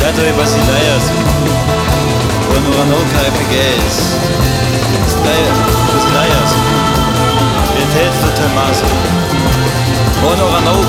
Tanto e basilaias Quando a noca é pegues Basilaias Et het for Tomaso Quando a noca é pegues